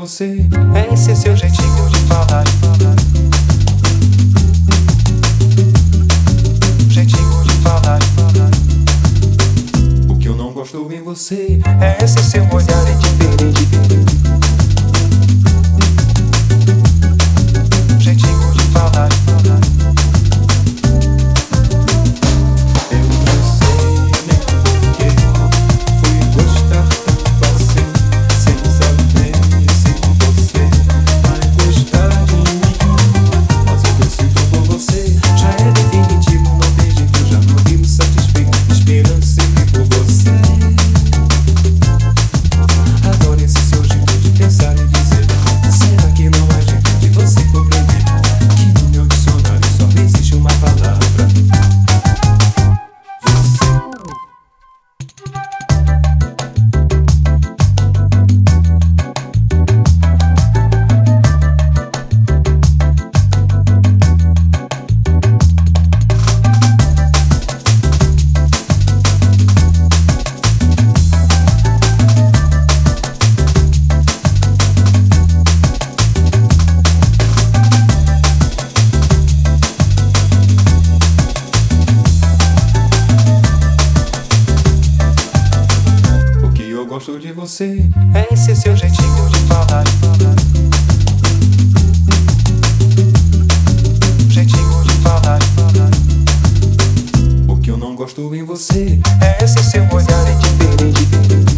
você. Esse é seu jeitinho de falar. Jeitinho de falar. O que eu não gosto em você é esse seu olhar e de indiferente. gosto de você. É esse seu jeitinho de falar. Jeitinho de falar. O que eu não gosto em você é esse seu olhar indiferente.